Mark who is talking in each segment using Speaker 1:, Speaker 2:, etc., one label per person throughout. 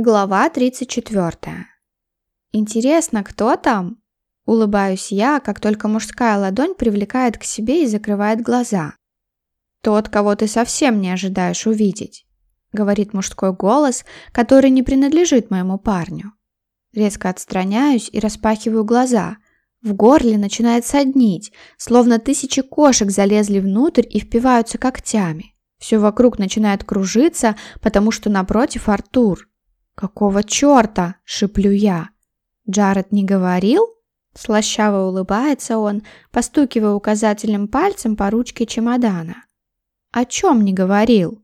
Speaker 1: Глава 34. Интересно, кто там? Улыбаюсь я, как только мужская ладонь привлекает к себе и закрывает глаза. Тот, кого ты совсем не ожидаешь увидеть, говорит мужской голос, который не принадлежит моему парню. Резко отстраняюсь и распахиваю глаза. В горле начинает соднить, словно тысячи кошек залезли внутрь и впиваются когтями. Все вокруг начинает кружиться, потому что напротив Артур. «Какого черта?» – шиплю я. «Джаред не говорил?» Слащаво улыбается он, постукивая указательным пальцем по ручке чемодана. «О чем не говорил?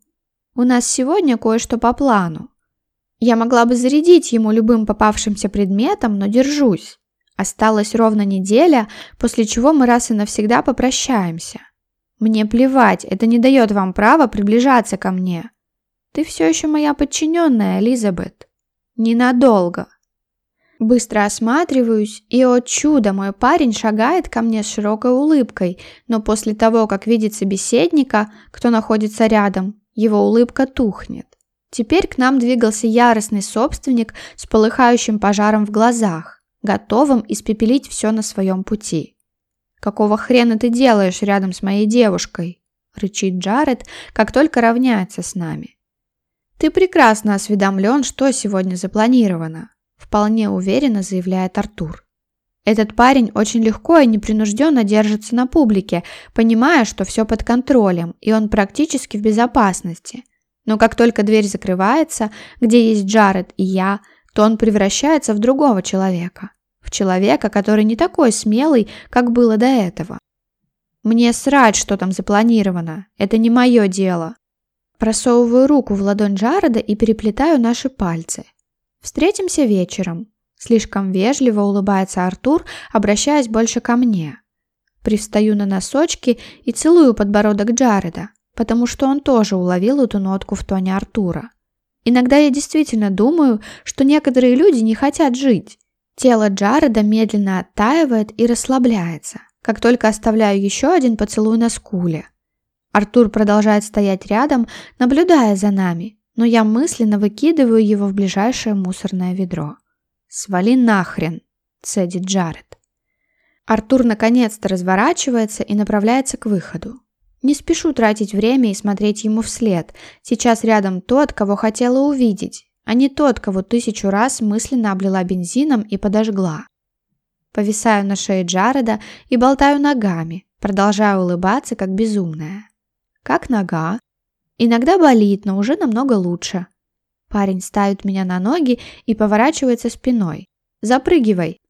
Speaker 1: У нас сегодня кое-что по плану. Я могла бы зарядить ему любым попавшимся предметом, но держусь. Осталась ровно неделя, после чего мы раз и навсегда попрощаемся. Мне плевать, это не дает вам права приближаться ко мне. Ты все еще моя подчиненная, Элизабет. Ненадолго. Быстро осматриваюсь, и, о чудо, мой парень шагает ко мне с широкой улыбкой, но после того, как видит собеседника, кто находится рядом, его улыбка тухнет. Теперь к нам двигался яростный собственник с полыхающим пожаром в глазах, готовым испепелить все на своем пути. «Какого хрена ты делаешь рядом с моей девушкой?» – рычит Джаред, как только равняется с нами. «Ты прекрасно осведомлен, что сегодня запланировано», – вполне уверенно заявляет Артур. Этот парень очень легко и непринужденно держится на публике, понимая, что все под контролем, и он практически в безопасности. Но как только дверь закрывается, где есть Джаред и я, то он превращается в другого человека. В человека, который не такой смелый, как было до этого. Мне срать, что там запланировано. Это не мое дело. Просовываю руку в ладонь Джареда и переплетаю наши пальцы. Встретимся вечером. Слишком вежливо улыбается Артур, обращаясь больше ко мне. Привстаю на носочки и целую подбородок Джареда, потому что он тоже уловил эту нотку в тоне Артура. Иногда я действительно думаю, что некоторые люди не хотят жить. Тело Джареда медленно оттаивает и расслабляется, как только оставляю еще один поцелуй на скуле. Артур продолжает стоять рядом, наблюдая за нами, но я мысленно выкидываю его в ближайшее мусорное ведро. «Свали нахрен!» – цедит Джаред. Артур наконец-то разворачивается и направляется к выходу. Не спешу тратить время и смотреть ему вслед. Сейчас рядом тот, кого хотела увидеть, а не тот, кого тысячу раз мысленно облила бензином и подожгла. Повисаю на шее Джареда и болтаю ногами, продолжая улыбаться, как безумная. Как нога? Иногда болит, но уже намного лучше. Парень ставит меня на ноги и поворачивается спиной. Запрыгивай.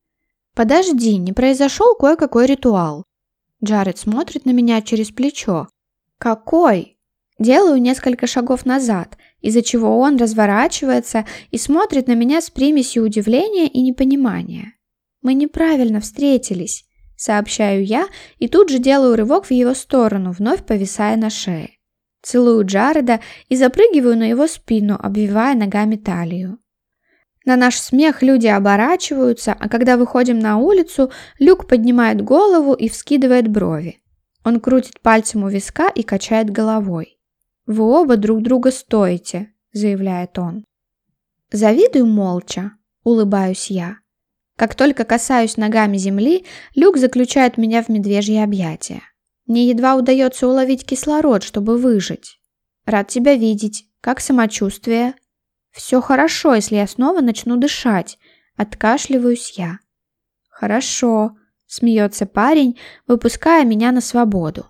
Speaker 1: Подожди, не произошел кое-какой ритуал. Джаред смотрит на меня через плечо. Какой? Делаю несколько шагов назад, из-за чего он разворачивается и смотрит на меня с примесью удивления и непонимания. Мы неправильно встретились. Сообщаю я и тут же делаю рывок в его сторону, вновь повисая на шее. Целую Джареда и запрыгиваю на его спину, обвивая ногами талию. На наш смех люди оборачиваются, а когда выходим на улицу, Люк поднимает голову и вскидывает брови. Он крутит пальцем у виска и качает головой. «Вы оба друг друга стоите», – заявляет он. Завидую молча, улыбаюсь я. Как только касаюсь ногами земли, Люк заключает меня в медвежье объятия. Мне едва удается уловить кислород, чтобы выжить. Рад тебя видеть. Как самочувствие? Все хорошо, если я снова начну дышать. Откашливаюсь я. Хорошо, смеется парень, выпуская меня на свободу.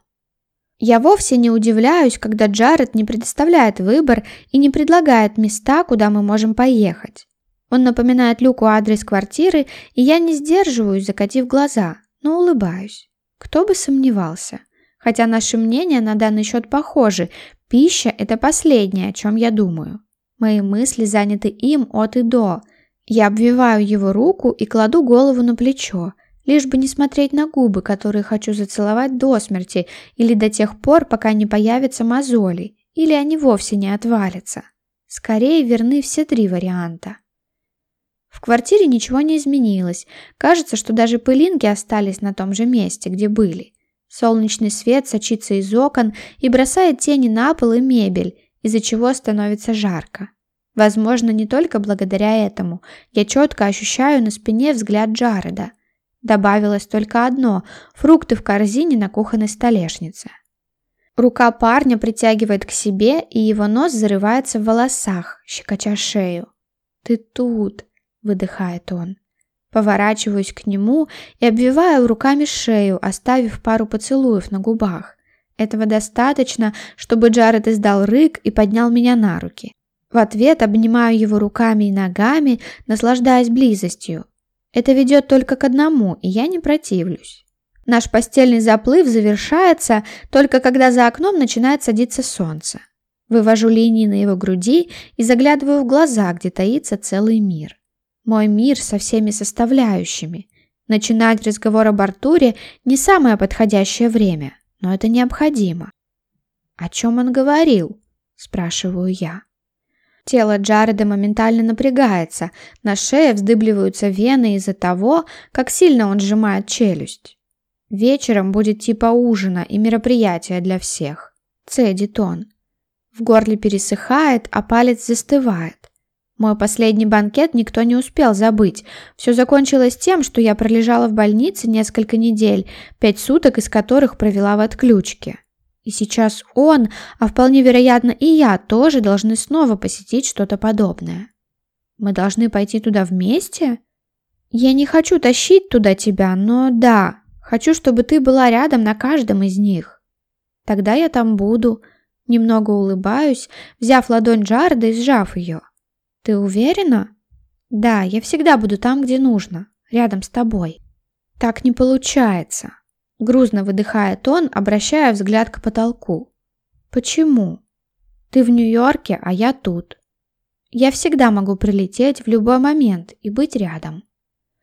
Speaker 1: Я вовсе не удивляюсь, когда Джаред не предоставляет выбор и не предлагает места, куда мы можем поехать. Он напоминает Люку адрес квартиры, и я не сдерживаюсь, закатив глаза, но улыбаюсь. Кто бы сомневался. Хотя наши мнения на данный счет похожи, пища – это последнее, о чем я думаю. Мои мысли заняты им от и до. Я обвиваю его руку и кладу голову на плечо, лишь бы не смотреть на губы, которые хочу зацеловать до смерти или до тех пор, пока не появятся мозоли, или они вовсе не отвалятся. Скорее верны все три варианта. В квартире ничего не изменилось. Кажется, что даже пылинки остались на том же месте, где были. Солнечный свет сочится из окон и бросает тени на пол и мебель, из-за чего становится жарко. Возможно, не только благодаря этому. Я четко ощущаю на спине взгляд Джареда. Добавилось только одно – фрукты в корзине на кухонной столешнице. Рука парня притягивает к себе, и его нос зарывается в волосах, щекоча шею. «Ты тут!» – выдыхает он. Поворачиваюсь к нему и обвиваю руками шею, оставив пару поцелуев на губах. Этого достаточно, чтобы Джаред издал рык и поднял меня на руки. В ответ обнимаю его руками и ногами, наслаждаясь близостью. Это ведет только к одному, и я не противлюсь. Наш постельный заплыв завершается только когда за окном начинает садиться солнце. Вывожу линии на его груди и заглядываю в глаза, где таится целый мир. Мой мир со всеми составляющими. Начинать разговор об Артуре не самое подходящее время, но это необходимо. «О чем он говорил?» – спрашиваю я. Тело Джареда моментально напрягается, на шее вздыбливаются вены из-за того, как сильно он сжимает челюсть. Вечером будет типа ужина и мероприятия для всех. Цедит он. В горле пересыхает, а палец застывает. Мой последний банкет никто не успел забыть. Все закончилось тем, что я пролежала в больнице несколько недель, пять суток из которых провела в отключке. И сейчас он, а вполне вероятно и я, тоже должны снова посетить что-то подобное. Мы должны пойти туда вместе? Я не хочу тащить туда тебя, но да, хочу, чтобы ты была рядом на каждом из них. Тогда я там буду. Немного улыбаюсь, взяв ладонь Джарда и сжав ее. Ты уверена? Да, я всегда буду там, где нужно, рядом с тобой. Так не получается. Грузно выдыхает он, обращая взгляд к потолку. Почему? Ты в Нью-Йорке, а я тут. Я всегда могу прилететь в любой момент и быть рядом.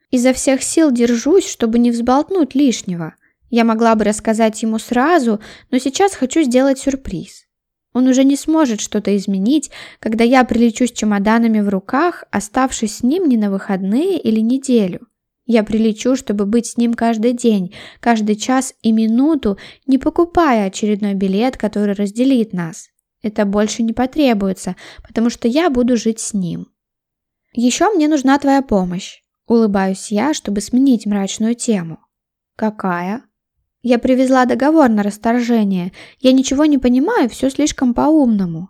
Speaker 1: Изо всех сил держусь, чтобы не взболтнуть лишнего. Я могла бы рассказать ему сразу, но сейчас хочу сделать сюрприз. Он уже не сможет что-то изменить, когда я прилечу с чемоданами в руках, оставшись с ним не на выходные или неделю. Я прилечу, чтобы быть с ним каждый день, каждый час и минуту, не покупая очередной билет, который разделит нас. Это больше не потребуется, потому что я буду жить с ним. Еще мне нужна твоя помощь. Улыбаюсь я, чтобы сменить мрачную тему. Какая? Я привезла договор на расторжение. Я ничего не понимаю, все слишком по-умному.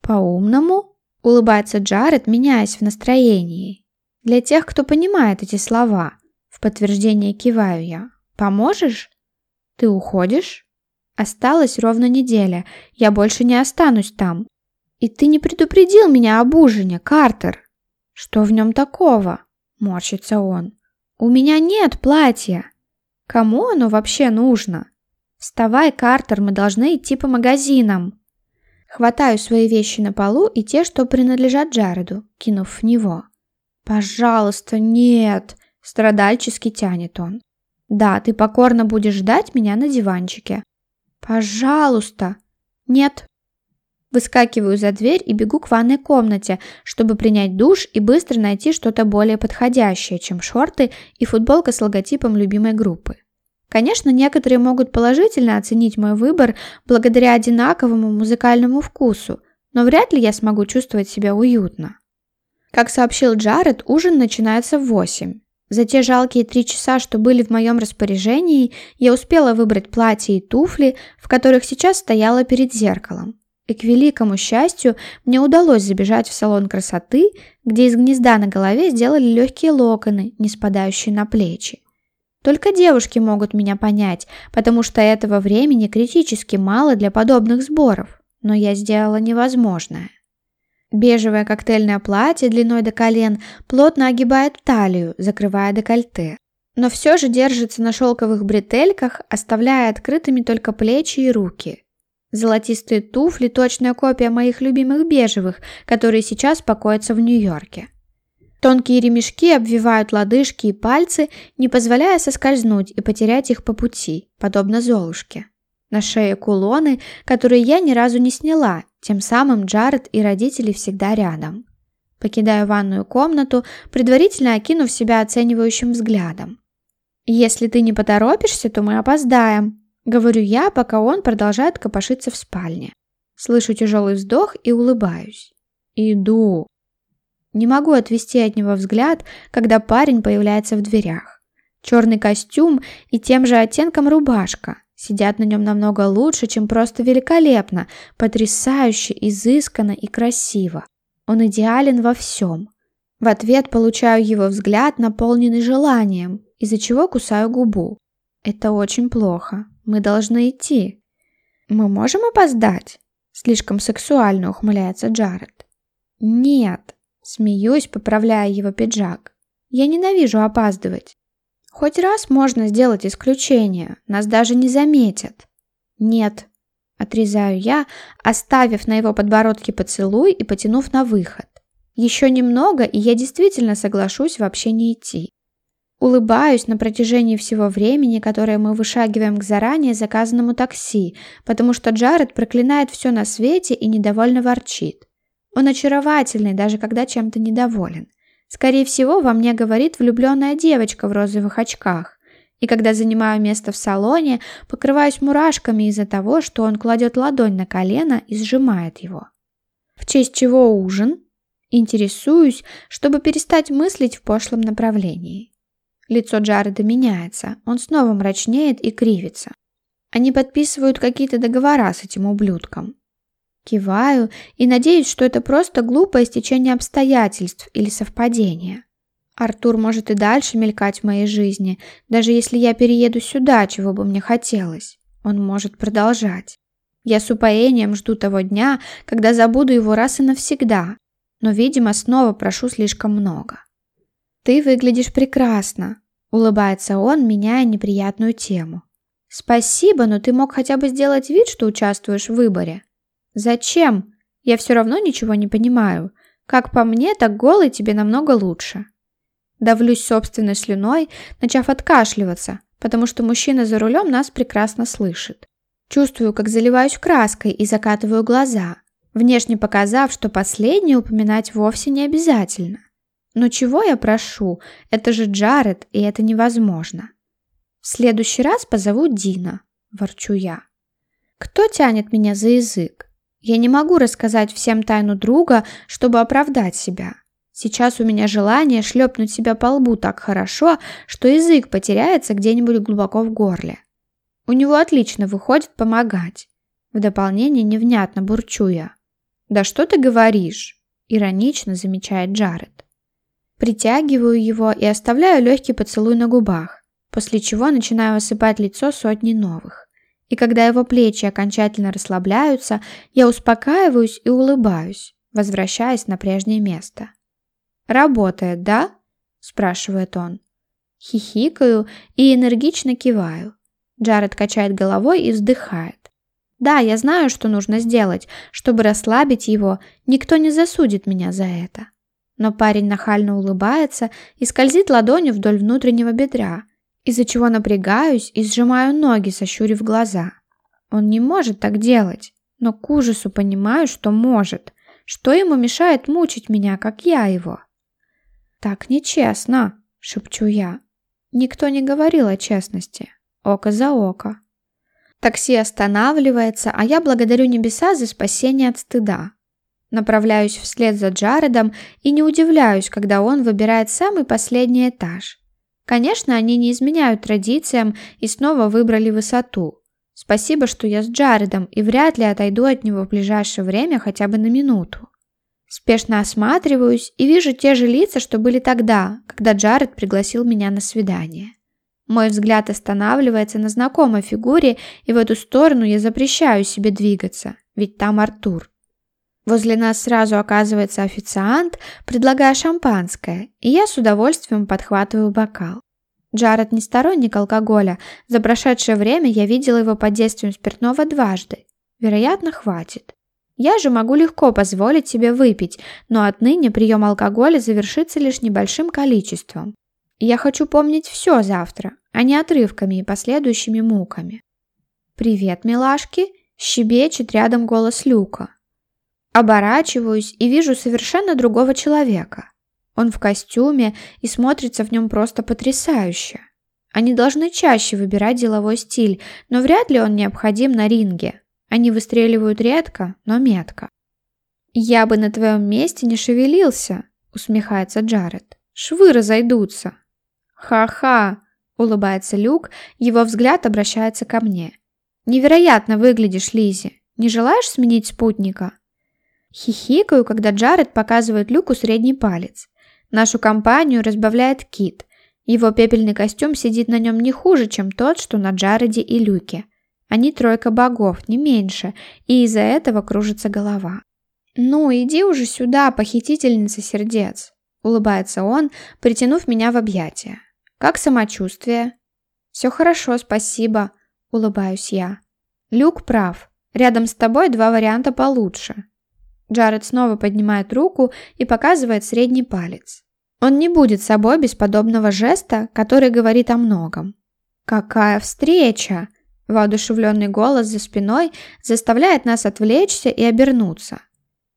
Speaker 1: По-умному? Улыбается Джаред, меняясь в настроении. Для тех, кто понимает эти слова. В подтверждение киваю я. Поможешь? Ты уходишь? Осталась ровно неделя. Я больше не останусь там. И ты не предупредил меня об ужине, Картер. Что в нем такого? Морщится он. У меня нет платья. Кому оно вообще нужно? Вставай, Картер, мы должны идти по магазинам. Хватаю свои вещи на полу и те, что принадлежат Джареду, кинув в него. «Пожалуйста, нет!» – страдальчески тянет он. «Да, ты покорно будешь ждать меня на диванчике». «Пожалуйста!» «Нет!» Выскакиваю за дверь и бегу к ванной комнате, чтобы принять душ и быстро найти что-то более подходящее, чем шорты и футболка с логотипом любимой группы. Конечно, некоторые могут положительно оценить мой выбор благодаря одинаковому музыкальному вкусу, но вряд ли я смогу чувствовать себя уютно. Как сообщил Джаред, ужин начинается в 8. За те жалкие три часа, что были в моем распоряжении, я успела выбрать платье и туфли, в которых сейчас стояла перед зеркалом. И к великому счастью, мне удалось забежать в салон красоты, где из гнезда на голове сделали легкие локоны, не спадающие на плечи. Только девушки могут меня понять, потому что этого времени критически мало для подобных сборов, но я сделала невозможное. Бежевое коктейльное платье длиной до колен плотно огибает талию, закрывая декольте, но все же держится на шелковых бретельках, оставляя открытыми только плечи и руки – Золотистые туфли – точная копия моих любимых бежевых, которые сейчас покоятся в Нью-Йорке. Тонкие ремешки обвивают лодыжки и пальцы, не позволяя соскользнуть и потерять их по пути, подобно Золушке. На шее кулоны, которые я ни разу не сняла, тем самым Джаред и родители всегда рядом. Покидаю ванную комнату, предварительно окинув себя оценивающим взглядом. «Если ты не поторопишься, то мы опоздаем», Говорю я, пока он продолжает копошиться в спальне. Слышу тяжелый вздох и улыбаюсь. «Иду», Не могу отвести от него взгляд, когда парень появляется в дверях. Черный костюм и тем же оттенком рубашка сидят на нем намного лучше, чем просто великолепно, потрясающе, изысканно и красиво. Он идеален во всем. В ответ получаю его взгляд, наполненный желанием, из-за чего кусаю губу. Это очень плохо. Мы должны идти. Мы можем опоздать? Слишком сексуально ухмыляется Джаред. Нет. Смеюсь, поправляя его пиджак. Я ненавижу опаздывать. Хоть раз можно сделать исключение, нас даже не заметят. Нет. Отрезаю я, оставив на его подбородке поцелуй и потянув на выход. Еще немного, и я действительно соглашусь вообще не идти. Улыбаюсь на протяжении всего времени, которое мы вышагиваем к заранее заказанному такси, потому что Джаред проклинает все на свете и недовольно ворчит. Он очаровательный, даже когда чем-то недоволен. Скорее всего, во мне говорит влюбленная девочка в розовых очках. И когда занимаю место в салоне, покрываюсь мурашками из-за того, что он кладет ладонь на колено и сжимает его. В честь чего ужин? Интересуюсь, чтобы перестать мыслить в пошлом направлении. Лицо Джареда меняется, он снова мрачнеет и кривится. Они подписывают какие-то договора с этим ублюдком. Киваю и надеюсь, что это просто глупое стечение обстоятельств или совпадение. Артур может и дальше мелькать в моей жизни, даже если я перееду сюда, чего бы мне хотелось. Он может продолжать. Я с упоением жду того дня, когда забуду его раз и навсегда, но, видимо, снова прошу слишком много. «Ты выглядишь прекрасно», — улыбается он, меняя неприятную тему. «Спасибо, но ты мог хотя бы сделать вид, что участвуешь в выборе». «Зачем? Я все равно ничего не понимаю. Как по мне, так голый тебе намного лучше». Давлюсь собственной слюной, начав откашливаться, потому что мужчина за рулем нас прекрасно слышит. Чувствую, как заливаюсь краской и закатываю глаза, внешне показав, что последнее упоминать вовсе не обязательно. Но чего я прошу? Это же Джаред, и это невозможно. В следующий раз позову Дина, ворчу я. Кто тянет меня за язык? Я не могу рассказать всем тайну друга, чтобы оправдать себя. Сейчас у меня желание шлепнуть себя по лбу так хорошо, что язык потеряется где-нибудь глубоко в горле. У него отлично выходит помогать. В дополнение невнятно бурчу я. «Да что ты говоришь?» – иронично замечает Джаред. Притягиваю его и оставляю легкий поцелуй на губах, после чего начинаю осыпать лицо сотней новых. И когда его плечи окончательно расслабляются, я успокаиваюсь и улыбаюсь, возвращаясь на прежнее место. «Работает, да?» – спрашивает он. Хихикаю и энергично киваю. Джаред качает головой и вздыхает. «Да, я знаю, что нужно сделать, чтобы расслабить его, никто не засудит меня за это». Но парень нахально улыбается и скользит ладонью вдоль внутреннего бедра – из-за чего напрягаюсь и сжимаю ноги, сощурив глаза. Он не может так делать, но к ужасу понимаю, что может. Что ему мешает мучить меня, как я его? «Так нечестно», — шепчу я. Никто не говорил о честности. Око за око. Такси останавливается, а я благодарю небеса за спасение от стыда. Направляюсь вслед за Джаредом и не удивляюсь, когда он выбирает самый последний этаж. Конечно, они не изменяют традициям и снова выбрали высоту. Спасибо, что я с Джаредом и вряд ли отойду от него в ближайшее время хотя бы на минуту. Спешно осматриваюсь и вижу те же лица, что были тогда, когда Джаред пригласил меня на свидание. Мой взгляд останавливается на знакомой фигуре, и в эту сторону я запрещаю себе двигаться, ведь там Артур. Возле нас сразу оказывается официант, предлагая шампанское, и я с удовольствием подхватываю бокал. Джаред не сторонник алкоголя, за прошедшее время я видела его под действием спиртного дважды. Вероятно, хватит. Я же могу легко позволить себе выпить, но отныне прием алкоголя завершится лишь небольшим количеством. Я хочу помнить все завтра, а не отрывками и последующими муками. «Привет, милашки!» – щебечет рядом голос Люка. Оборачиваюсь и вижу совершенно другого человека. Он в костюме и смотрится в нем просто потрясающе. Они должны чаще выбирать деловой стиль, но вряд ли он необходим на ринге. Они выстреливают редко, но метко. «Я бы на твоем месте не шевелился», – усмехается Джаред. «Швы разойдутся». «Ха-ха!» – улыбается Люк, его взгляд обращается ко мне. «Невероятно выглядишь, Лизи. Не желаешь сменить спутника?» Хихикаю, когда Джаред показывает Люку средний палец. Нашу компанию разбавляет Кит. Его пепельный костюм сидит на нем не хуже, чем тот, что на Джареде и Люке. Они тройка богов, не меньше, и из-за этого кружится голова. «Ну, иди уже сюда, похитительница сердец», — улыбается он, притянув меня в объятия. «Как самочувствие?» «Все хорошо, спасибо», — улыбаюсь я. «Люк прав. Рядом с тобой два варианта получше». Джаред снова поднимает руку и показывает средний палец. Он не будет собой без подобного жеста, который говорит о многом. «Какая встреча!» Воодушевленный голос за спиной заставляет нас отвлечься и обернуться.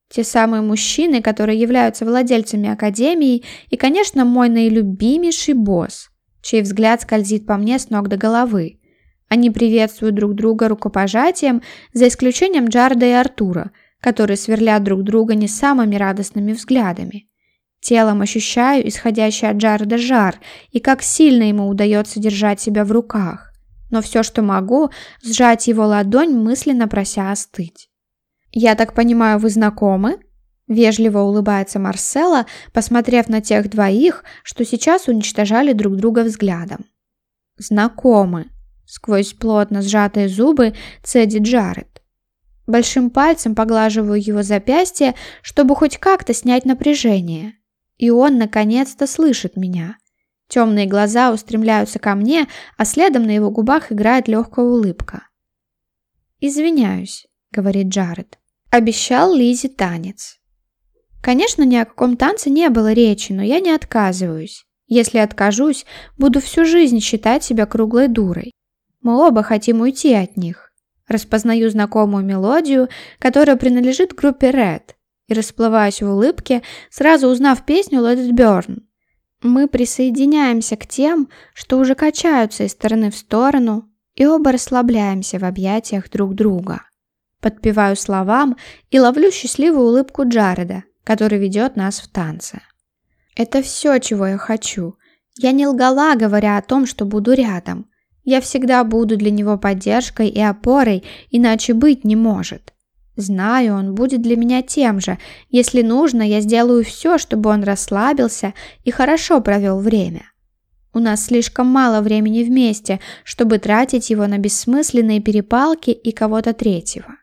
Speaker 1: Те самые мужчины, которые являются владельцами Академии, и, конечно, мой наилюбимейший босс, чей взгляд скользит по мне с ног до головы. Они приветствуют друг друга рукопожатием, за исключением Джарда и Артура, которые сверлят друг друга не самыми радостными взглядами. Телом ощущаю исходящий от Джарда жар и как сильно ему удается держать себя в руках. Но все, что могу, сжать его ладонь, мысленно прося остыть. «Я так понимаю, вы знакомы?» Вежливо улыбается Марсела, посмотрев на тех двоих, что сейчас уничтожали друг друга взглядом. «Знакомы», — сквозь плотно сжатые зубы цедит Джаред. Большим пальцем поглаживаю его запястье, чтобы хоть как-то снять напряжение. И он, наконец-то, слышит меня. Темные глаза устремляются ко мне, а следом на его губах играет легкая улыбка. «Извиняюсь», — говорит Джаред. Обещал Лизе танец. Конечно, ни о каком танце не было речи, но я не отказываюсь. Если откажусь, буду всю жизнь считать себя круглой дурой. Мы оба хотим уйти от них. Распознаю знакомую мелодию, которая принадлежит группе Red, и расплываюсь в улыбке, сразу узнав песню Let It Burn. Мы присоединяемся к тем, что уже качаются из стороны в сторону, и оба расслабляемся в объятиях друг друга. Подпеваю словам и ловлю счастливую улыбку Джареда, который ведет нас в танце. Это все, чего я хочу. Я не лгала, говоря о том, что буду рядом. Я всегда буду для него поддержкой и опорой, иначе быть не может. Знаю, он будет для меня тем же. Если нужно, я сделаю все, чтобы он расслабился и хорошо провел время. У нас слишком мало времени вместе, чтобы тратить его на бессмысленные перепалки и кого-то третьего.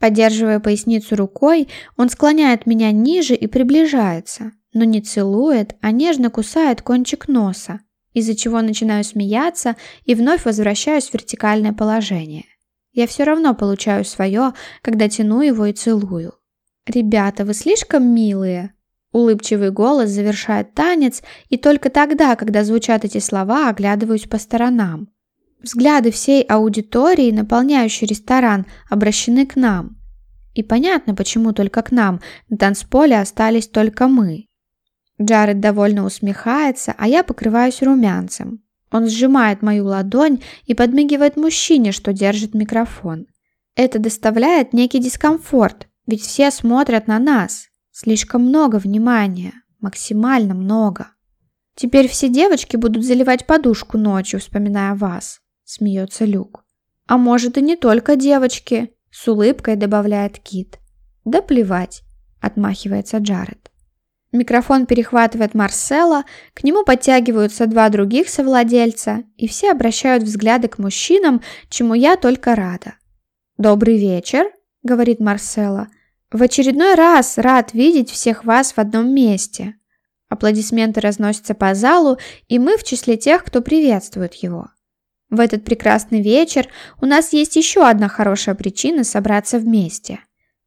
Speaker 1: Поддерживая поясницу рукой, он склоняет меня ниже и приближается, но не целует, а нежно кусает кончик носа, из-за чего начинаю смеяться и вновь возвращаюсь в вертикальное положение. Я все равно получаю свое, когда тяну его и целую. «Ребята, вы слишком милые!» Улыбчивый голос завершает танец, и только тогда, когда звучат эти слова, оглядываюсь по сторонам. Взгляды всей аудитории, наполняющей ресторан, обращены к нам. И понятно, почему только к нам, на танцполе остались только мы. Джаред довольно усмехается, а я покрываюсь румянцем. Он сжимает мою ладонь и подмигивает мужчине, что держит микрофон. Это доставляет некий дискомфорт, ведь все смотрят на нас. Слишком много внимания, максимально много. Теперь все девочки будут заливать подушку ночью, вспоминая вас смеется Люк. А может и не только девочки, с улыбкой добавляет Кит. Да плевать, отмахивается Джаред. Микрофон перехватывает Марсела, к нему подтягиваются два других совладельца, и все обращают взгляды к мужчинам, чему я только рада. «Добрый вечер», — говорит Марсела. «В очередной раз рад видеть всех вас в одном месте». Аплодисменты разносятся по залу, и мы в числе тех, кто приветствует его. В этот прекрасный вечер у нас есть еще одна хорошая причина собраться вместе.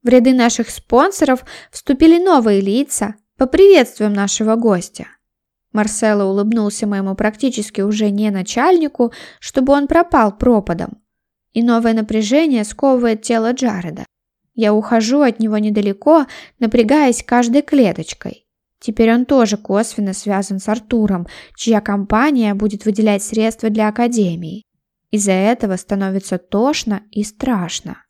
Speaker 1: В ряды наших спонсоров вступили новые лица. Поприветствуем нашего гостя. Марсело улыбнулся моему практически уже не начальнику, чтобы он пропал пропадом. И новое напряжение сковывает тело Джареда. Я ухожу от него недалеко, напрягаясь каждой клеточкой. Теперь он тоже косвенно связан с Артуром, чья компания будет выделять средства для Академии. Из-за этого становится тошно и страшно.